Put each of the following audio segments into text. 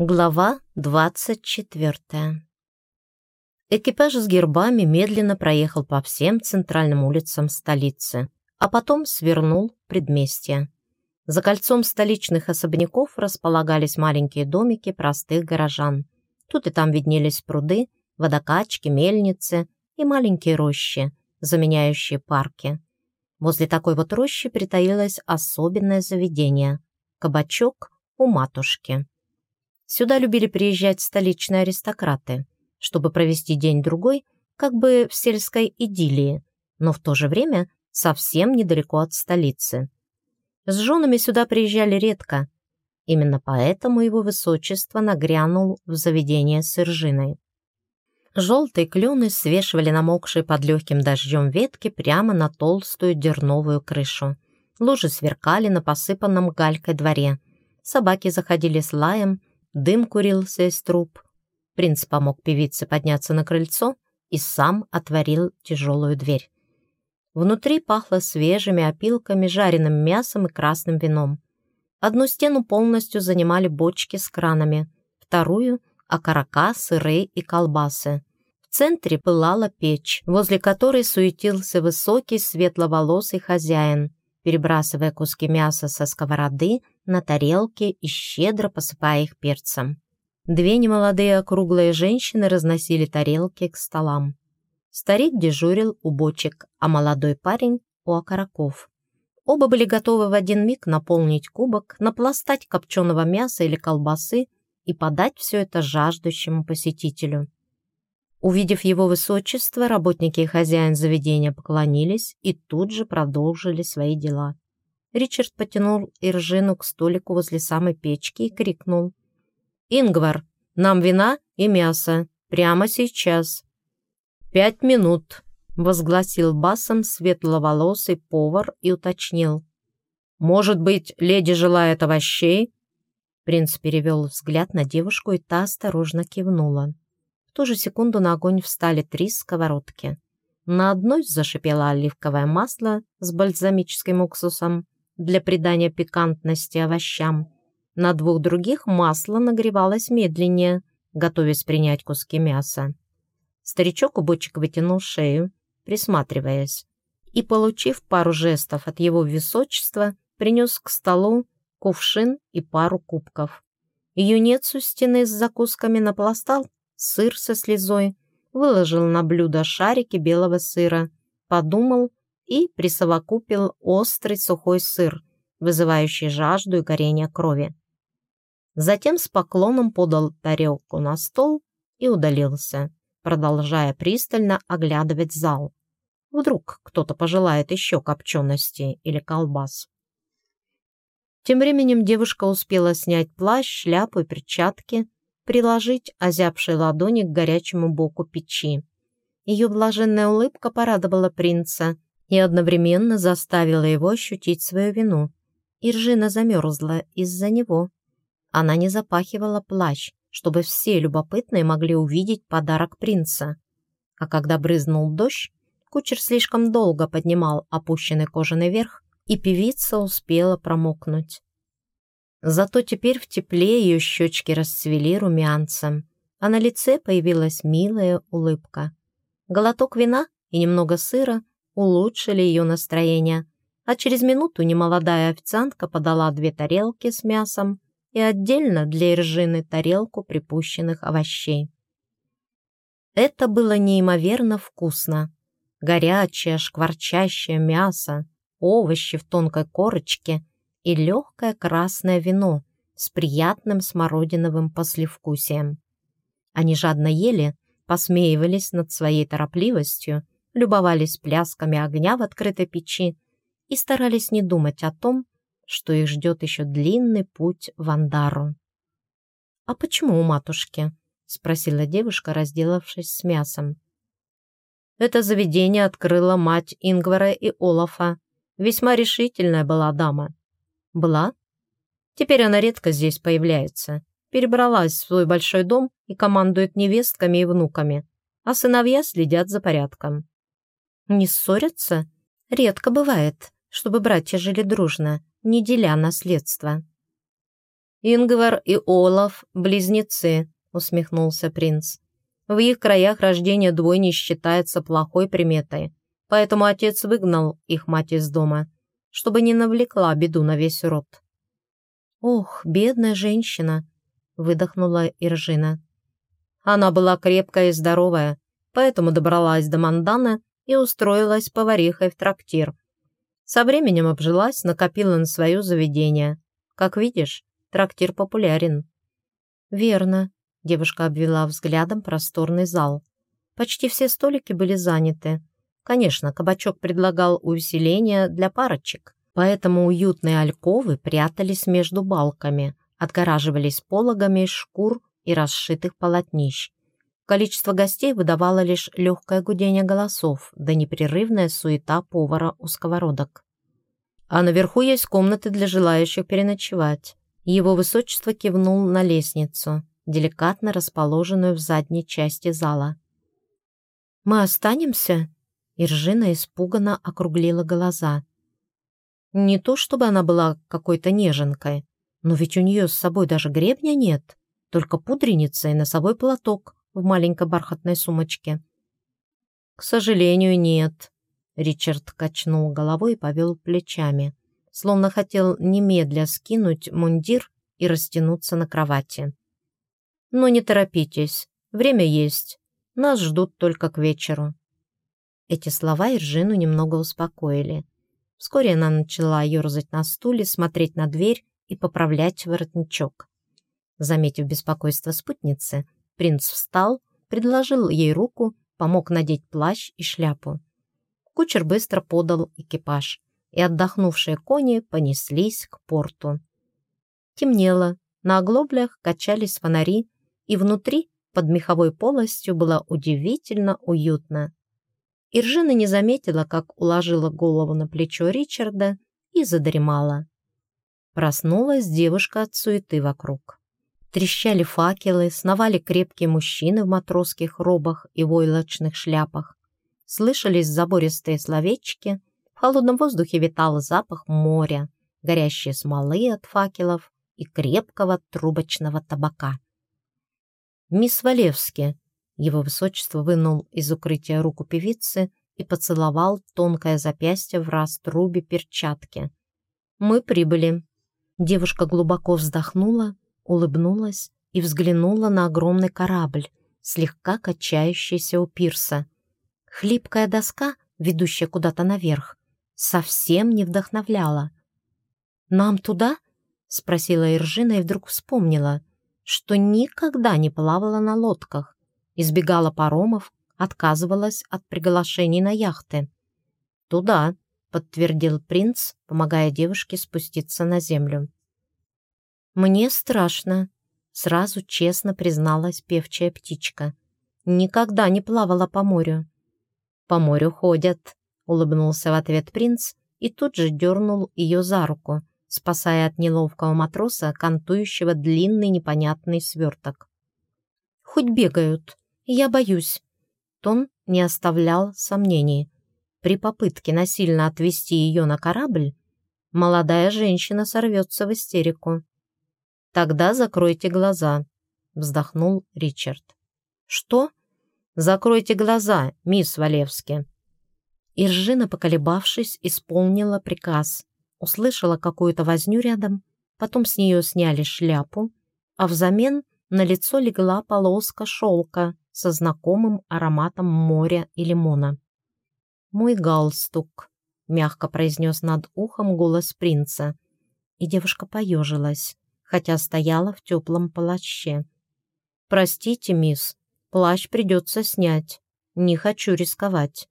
Глава 24 Экипаж с гербами медленно проехал по всем центральным улицам столицы, а потом свернул предместье. За кольцом столичных особняков располагались маленькие домики простых горожан. Тут и там виднелись пруды, водокачки, мельницы и маленькие рощи, заменяющие парки. Возле такой вот рощи притаилось особенное заведение – кабачок у матушки. Сюда любили приезжать столичные аристократы, чтобы провести день-другой, как бы в сельской идиллии, но в то же время совсем недалеко от столицы. С женами сюда приезжали редко. Именно поэтому его высочество нагрянул в заведение с Иржиной. Желтые клены свешивали намокшие под легким дождем ветки прямо на толстую дерновую крышу. Лужи сверкали на посыпанном галькой дворе. Собаки заходили с лаем, Дым курился из труб. Принц помог певице подняться на крыльцо и сам отворил тяжелую дверь. Внутри пахло свежими опилками, жареным мясом и красным вином. Одну стену полностью занимали бочки с кранами, вторую — окорока, сыры и колбасы. В центре пылала печь, возле которой суетился высокий светловолосый хозяин, перебрасывая куски мяса со сковороды на тарелки и щедро посыпая их перцем. Две немолодые округлые женщины разносили тарелки к столам. Старик дежурил у бочек, а молодой парень — у окороков. Оба были готовы в один миг наполнить кубок, напластать копченого мяса или колбасы и подать все это жаждущему посетителю. Увидев его высочество, работники и хозяин заведения поклонились и тут же продолжили свои дела. Ричард потянул Иржину к столику возле самой печки и крикнул. «Ингвар, нам вина и мясо. Прямо сейчас». «Пять минут», — возгласил басом светловолосый повар и уточнил. «Может быть, леди желает овощей?» Принц перевел взгляд на девушку, и та осторожно кивнула ту же секунду на огонь встали три сковородки. На одной зашипело оливковое масло с бальзамическим уксусом для придания пикантности овощам. На двух других масло нагревалось медленнее, готовясь принять куски мяса. Старичок у бочек вытянул шею, присматриваясь, и, получив пару жестов от его височества, принес к столу кувшин и пару кубков. Юнец у стены с закусками напластал сыр со слезой, выложил на блюдо шарики белого сыра, подумал и присовокупил острый сухой сыр, вызывающий жажду и горение крови. Затем с поклоном подал тарелку на стол и удалился, продолжая пристально оглядывать зал. Вдруг кто-то пожелает еще копчености или колбас. Тем временем девушка успела снять плащ, шляпу и перчатки, приложить озябшие ладони к горячему боку печи. Ее блаженная улыбка порадовала принца и одновременно заставила его ощутить свою вину. Иржина замерзла из-за него. Она не запахивала плащ, чтобы все любопытные могли увидеть подарок принца. А когда брызнул дождь, кучер слишком долго поднимал опущенный кожаный верх, и певица успела промокнуть. Зато теперь в тепле ее щечки расцвели румянцем, а на лице появилась милая улыбка. Глоток вина и немного сыра улучшили ее настроение, а через минуту немолодая официантка подала две тарелки с мясом и отдельно для Иржины тарелку припущенных овощей. Это было неимоверно вкусно. Горячее, шкварчащее мясо, овощи в тонкой корочке и легкое красное вино с приятным смородиновым послевкусием. Они жадно ели, посмеивались над своей торопливостью, любовались плясками огня в открытой печи и старались не думать о том, что их ждет еще длинный путь в Андару. «А почему у матушки?» — спросила девушка, разделавшись с мясом. Это заведение открыла мать Ингвара и Олафа. Весьма решительная была дама. Была. Теперь она редко здесь появляется. Перебралась в свой большой дом и командует невестками и внуками, а сыновья следят за порядком. Не ссорятся? Редко бывает, чтобы братья жили дружно, не деля наследство. «Ингвар и Олаф – близнецы», – усмехнулся принц. «В их краях рождение двойни считается плохой приметой, поэтому отец выгнал их мать из дома, чтобы не навлекла беду на весь род». «Ох, бедная женщина!» – выдохнула Иржина. Она была крепкая и здоровая, поэтому добралась до Мандана и устроилась поварихой в трактир. Со временем обжилась, накопила на свое заведение. Как видишь, трактир популярен. «Верно», – девушка обвела взглядом просторный зал. Почти все столики были заняты. Конечно, кабачок предлагал увеселение для парочек, поэтому уютные альковы прятались между балками, отгораживались пологами из шкур и расшитых полотнищ. Количество гостей выдавало лишь легкое гудение голосов да непрерывная суета повара у сковородок. А наверху есть комнаты для желающих переночевать. Его высочество кивнул на лестницу, деликатно расположенную в задней части зала. «Мы останемся?» Иржина испуганно округлила глаза. Не то чтобы она была какой-то неженкой, но ведь у нее с собой даже гребня нет, только пудреница и носовой платок в маленькой бархатной сумочке. «К сожалению, нет», — Ричард качнул головой и повел плечами, словно хотел немедля скинуть мундир и растянуться на кровати. «Но не торопитесь, время есть, нас ждут только к вечеру». Эти слова Иржину немного успокоили. Вскоре она начала ерзать на стуле, смотреть на дверь и поправлять воротничок. Заметив беспокойство спутницы, Принц встал, предложил ей руку, помог надеть плащ и шляпу. Кучер быстро подал экипаж, и отдохнувшие кони понеслись к порту. Темнело, на оглоблях качались фонари, и внутри, под меховой полостью, было удивительно уютно. Иржина не заметила, как уложила голову на плечо Ричарда и задремала. Проснулась девушка от суеты вокруг. Трещали факелы, сновали крепкие мужчины в матросских робах и войлочных шляпах. Слышались забористые словечки, в холодном воздухе витал запах моря, горящие смолы от факелов и крепкого трубочного табака. «Мисс Валевски!» Его высочество вынул из укрытия руку певицы и поцеловал тонкое запястье в раструбе перчатки. «Мы прибыли». Девушка глубоко вздохнула улыбнулась и взглянула на огромный корабль, слегка качающийся у пирса. Хлипкая доска, ведущая куда-то наверх, совсем не вдохновляла. «Нам туда?» — спросила Иржина и вдруг вспомнила, что никогда не плавала на лодках, избегала паромов, отказывалась от приглашений на яхты. «Туда», — подтвердил принц, помогая девушке спуститься на землю. «Мне страшно», — сразу честно призналась певчая птичка. «Никогда не плавала по морю». «По морю ходят», — улыбнулся в ответ принц и тут же дернул ее за руку, спасая от неловкого матроса, кантующего длинный непонятный сверток. «Хоть бегают, я боюсь». Тон не оставлял сомнений. При попытке насильно отвести ее на корабль молодая женщина сорвется в истерику. «Тогда закройте глаза», — вздохнул Ричард. «Что?» «Закройте глаза, мисс Валевски». Иржина, поколебавшись, исполнила приказ. Услышала какую-то возню рядом, потом с нее сняли шляпу, а взамен на лицо легла полоска шелка со знакомым ароматом моря и лимона. «Мой галстук», — мягко произнес над ухом голос принца, и девушка поежилась хотя стояла в теплом плаще. «Простите, мисс, плащ придется снять. Не хочу рисковать».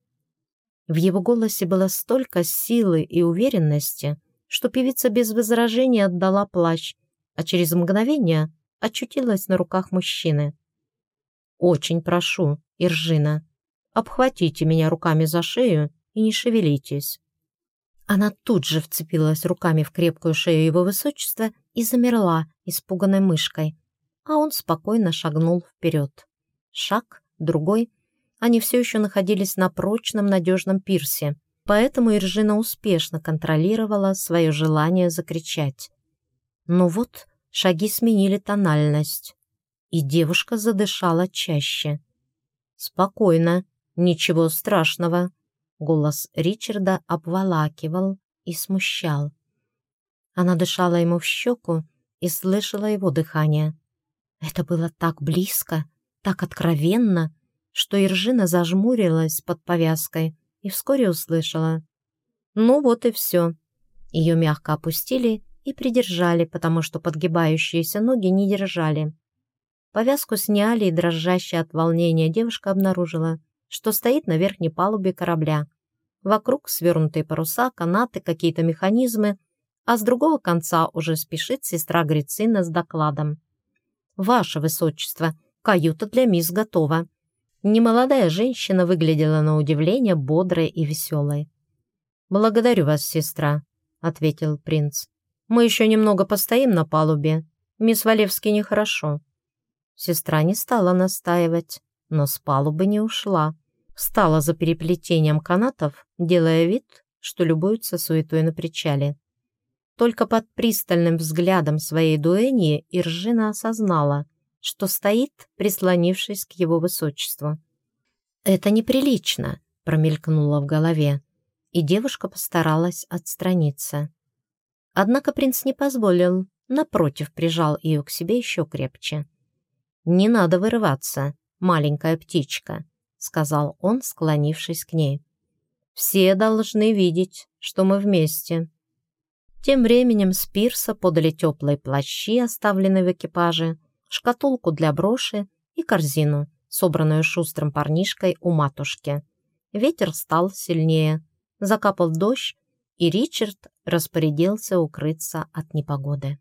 В его голосе было столько силы и уверенности, что певица без возражений отдала плащ, а через мгновение очутилась на руках мужчины. «Очень прошу, Иржина, обхватите меня руками за шею и не шевелитесь». Она тут же вцепилась руками в крепкую шею его высочества и замерла, испуганной мышкой, а он спокойно шагнул вперед. Шаг, другой. Они все еще находились на прочном надежном пирсе, поэтому Иржина успешно контролировала свое желание закричать. Но вот шаги сменили тональность, и девушка задышала чаще. «Спокойно, ничего страшного», — голос Ричарда обволакивал и смущал. Она дышала ему в щеку и слышала его дыхание. Это было так близко, так откровенно, что Иржина зажмурилась под повязкой и вскоре услышала. «Ну вот и все». Ее мягко опустили и придержали, потому что подгибающиеся ноги не держали. Повязку сняли, и дрожащая от волнения девушка обнаружила, что стоит на верхней палубе корабля. Вокруг свернутые паруса, канаты, какие-то механизмы, а с другого конца уже спешит сестра Грицина с докладом. «Ваше Высочество, каюта для мисс готова». Немолодая женщина выглядела на удивление бодрой и веселой. «Благодарю вас, сестра», — ответил принц. «Мы еще немного постоим на палубе. Мисс Валевский нехорошо». Сестра не стала настаивать, но с палубы не ушла. Встала за переплетением канатов, делая вид, что любуется суетой на причале. Только под пристальным взглядом своей дуэни Иржина осознала, что стоит, прислонившись к его высочеству. «Это неприлично», — промелькнуло в голове, и девушка постаралась отстраниться. Однако принц не позволил, напротив, прижал ее к себе еще крепче. «Не надо вырываться, маленькая птичка», — сказал он, склонившись к ней. «Все должны видеть, что мы вместе». Тем временем с пирса подали теплые плащи, оставленные в экипаже, шкатулку для броши и корзину, собранную шустрым парнишкой у матушки. Ветер стал сильнее, закапал дождь, и Ричард распорядился укрыться от непогоды.